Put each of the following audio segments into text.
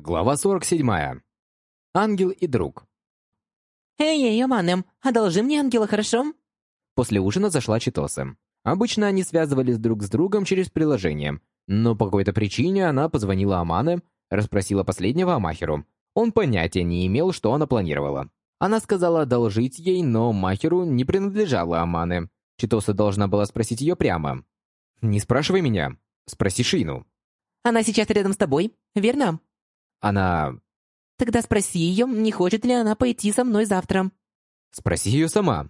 Глава 47. Ангел и друг. «Эй-эй, Аманем, одолжи мне ангела, хорошо?» После ужина зашла Читоса. Обычно они связывались друг с другом через приложение, но по какой-то причине она позвонила Амане, расспросила последнего о Махеру. Он понятия не имел, что она планировала. Она сказала одолжить ей, но Махеру не принадлежала Амане. Читоса должна была спросить ее прямо. «Не спрашивай меня, спроси Шину». «Она сейчас рядом с тобой, верно?» Она... Тогда спроси ее, не хочет ли она пойти со мной завтра. Спроси ее сама.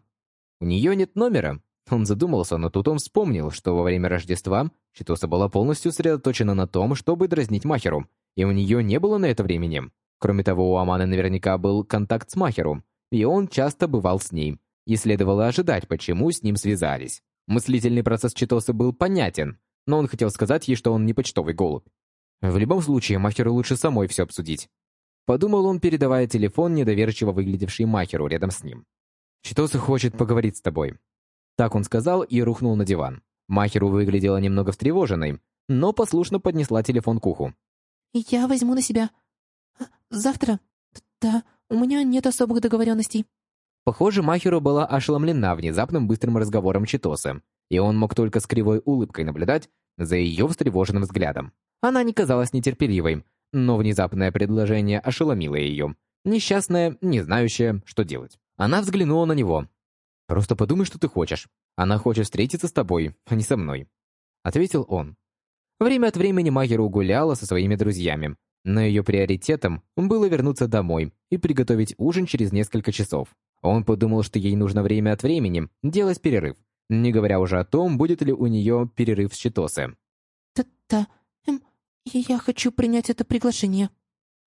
У нее нет номера. Он задумался, но тут он вспомнил, что во время Рождества Читоса была полностью сосредоточена на том, чтобы дразнить Махеру, и у нее не было на это времени. Кроме того, у Аманы наверняка был контакт с Махеру, и он часто бывал с ней, и следовало ожидать, почему с ним связались. Мыслительный процесс Читосы был понятен, но он хотел сказать ей, что он не почтовый голубь. В любом случае, Махеру лучше самой все обсудить. Подумал он, передавая телефон недоверчиво выглядевший Махеру рядом с ним. «Читоса хочет поговорить с тобой». Так он сказал и рухнул на диван. Махеру выглядела немного встревоженной, но послушно поднесла телефон к уху. «Я возьму на себя. А, завтра? Да, у меня нет особых договоренностей». Похоже, Махеру была ошеломлена внезапным быстрым разговором Читоса, и он мог только с кривой улыбкой наблюдать за ее встревоженным взглядом. Она не казалась нетерпеливой, но внезапное предложение ошеломило ее. Несчастная, не знающая, что делать. Она взглянула на него. «Просто подумай, что ты хочешь. Она хочет встретиться с тобой, а не со мной», — ответил он. Время от времени Магеру гуляла со своими друзьями, но ее приоритетом было вернуться домой и приготовить ужин через несколько часов. Он подумал, что ей нужно время от времени делать перерыв, не говоря уже о том, будет ли у нее перерыв с Читосы. «Та-та, «Я хочу принять это приглашение».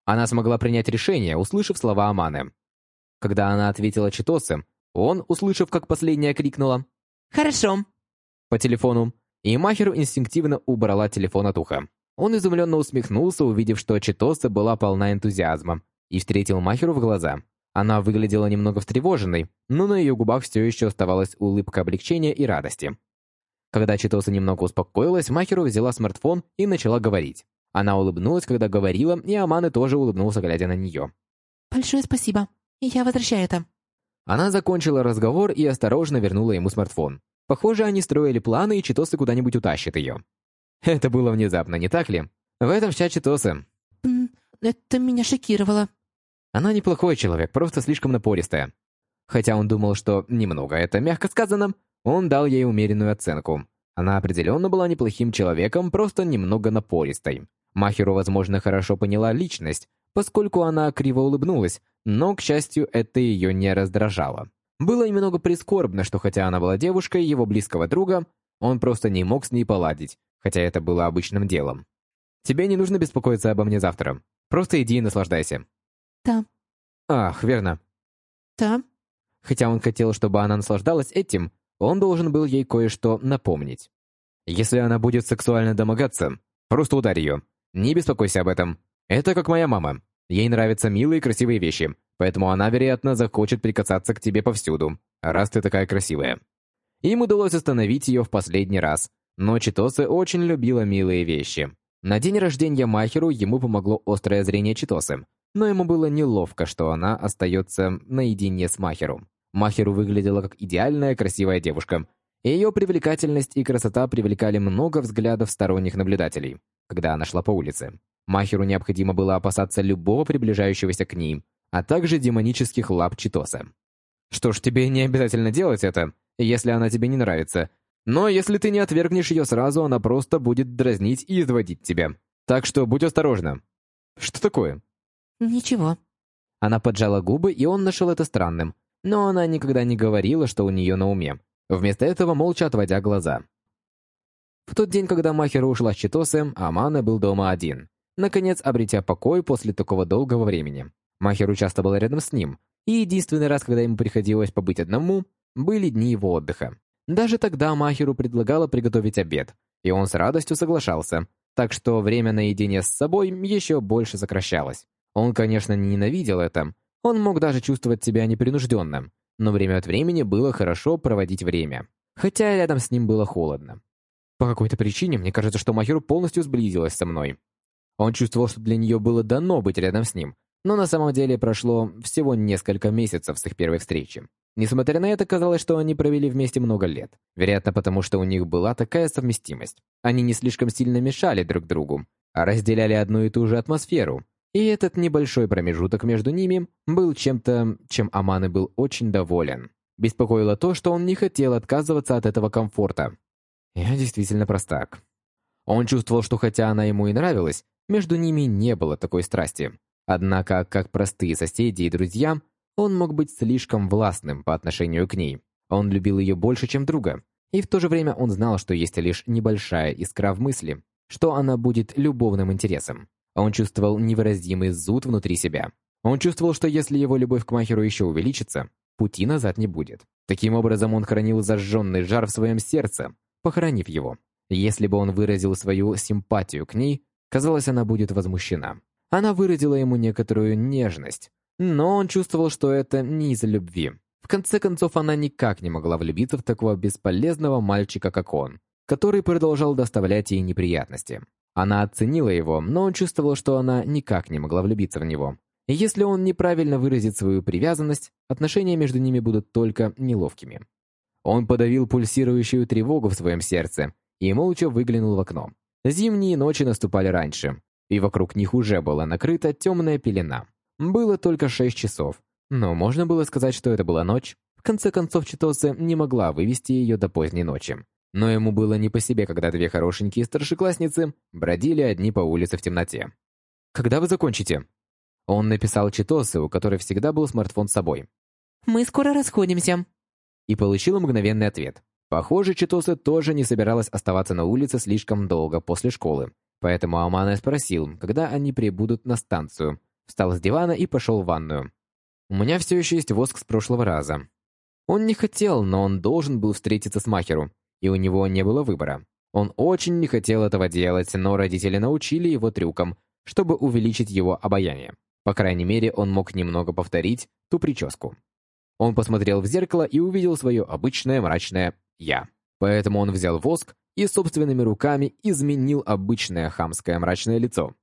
Она смогла принять решение, услышав слова Аманы. Когда она ответила Читосе, он, услышав, как последняя крикнула «Хорошо» по телефону, и Махеру инстинктивно убрала телефон от уха. Он изумленно усмехнулся, увидев, что Читоса была полна энтузиазма, и встретил Махеру в глаза. Она выглядела немного встревоженной, но на ее губах все еще оставалась улыбка облегчения и радости. Когда Читоса немного успокоилась, Махеру взяла смартфон и начала говорить. Она улыбнулась, когда говорила, и Аманы тоже улыбнулся, глядя на нее. «Большое спасибо. Я возвращаю это». Она закончила разговор и осторожно вернула ему смартфон. Похоже, они строили планы, и Читоса куда-нибудь утащит ее. Это было внезапно, не так ли? В этом вся Читоса. «Это меня шокировало». Она неплохой человек, просто слишком напористая. Хотя он думал, что немного это мягко сказано, он дал ей умеренную оценку. Она определенно была неплохим человеком, просто немного напористой. Махеру, возможно, хорошо поняла личность, поскольку она криво улыбнулась, но, к счастью, это ее не раздражало. Было немного прискорбно, что хотя она была девушкой его близкого друга, он просто не мог с ней поладить, хотя это было обычным делом. «Тебе не нужно беспокоиться обо мне завтра. Просто иди и наслаждайся». «Да». «Ах, верно». «Да». Хотя он хотел, чтобы она наслаждалась этим, он должен был ей кое-что напомнить. Если она будет сексуально домогаться, просто ударь ее. Не беспокойся об этом. Это как моя мама. Ей нравятся милые и красивые вещи, поэтому она, вероятно, захочет прикасаться к тебе повсюду, раз ты такая красивая. Им удалось остановить ее в последний раз, но Читосы очень любила милые вещи. На день рождения Махеру ему помогло острое зрение Читосы, но ему было неловко, что она остается наедине с Махеру. Махеру выглядела как идеальная красивая девушка. Ее привлекательность и красота привлекали много взглядов сторонних наблюдателей, когда она шла по улице. Махеру необходимо было опасаться любого приближающегося к ним, а также демонических лап Читоса. Что ж, тебе не обязательно делать это, если она тебе не нравится. Но если ты не отвергнешь ее сразу, она просто будет дразнить и изводить тебя. Так что будь осторожна. Что такое? Ничего. Она поджала губы, и он нашел это странным но она никогда не говорила, что у нее на уме. Вместо этого молча отводя глаза. В тот день, когда Махера ушла с Читосы, Амана был дома один. Наконец, обретя покой после такого долгого времени. Махеру часто был рядом с ним, и единственный раз, когда ему приходилось побыть одному, были дни его отдыха. Даже тогда Махеру предлагала приготовить обед, и он с радостью соглашался, так что время наедине с собой еще больше сокращалось. Он, конечно, не ненавидел это, он мог даже чувствовать себя непринужденным, но время от времени было хорошо проводить время, хотя рядом с ним было холодно. По какой-то причине мне кажется, что Махеру полностью сблизилась со мной. Он чувствовал, что для нее было дано быть рядом с ним, но на самом деле прошло всего несколько месяцев с их первой встречи. Несмотря на это, казалось, что они провели вместе много лет. Вероятно, потому что у них была такая совместимость. Они не слишком сильно мешали друг другу, а разделяли одну и ту же атмосферу. И этот небольшой промежуток между ними был чем-то, чем Аманы был очень доволен. Беспокоило то, что он не хотел отказываться от этого комфорта. Я действительно простак. Он чувствовал, что хотя она ему и нравилась, между ними не было такой страсти. Однако, как простые соседи и друзья, он мог быть слишком властным по отношению к ней. Он любил ее больше, чем друга. И в то же время он знал, что есть лишь небольшая искра в мысли, что она будет любовным интересом. Он чувствовал невыразимый зуд внутри себя. Он чувствовал, что если его любовь к Махеру еще увеличится, пути назад не будет. Таким образом, он хранил зажженный жар в своем сердце, похоронив его. Если бы он выразил свою симпатию к ней, казалось, она будет возмущена. Она выразила ему некоторую нежность, но он чувствовал, что это не из-за любви. В конце концов, она никак не могла влюбиться в такого бесполезного мальчика, как он, который продолжал доставлять ей неприятности. Она оценила его, но он чувствовал, что она никак не могла влюбиться в него. И если он неправильно выразит свою привязанность, отношения между ними будут только неловкими. Он подавил пульсирующую тревогу в своем сердце и молча выглянул в окно. Зимние ночи наступали раньше, и вокруг них уже была накрыта темная пелена. Было только шесть часов, но можно было сказать, что это была ночь. В конце концов, Читосе не могла вывести ее до поздней ночи. Но ему было не по себе, когда две хорошенькие старшеклассницы бродили одни по улице в темноте. «Когда вы закончите?» Он написал Читосе, у которой всегда был смартфон с собой. «Мы скоро расходимся». И получил мгновенный ответ. Похоже, Читосе тоже не собиралась оставаться на улице слишком долго после школы. Поэтому Амана спросил, когда они прибудут на станцию. Встал с дивана и пошел в ванную. У меня все еще есть воск с прошлого раза. Он не хотел, но он должен был встретиться с Махеру, и у него не было выбора. Он очень не хотел этого делать, но родители научили его трюкам, чтобы увеличить его обаяние. По крайней мере, он мог немного повторить ту прическу. Он посмотрел в зеркало и увидел свое обычное мрачное «я». Поэтому он взял воск и собственными руками изменил обычное хамское мрачное лицо.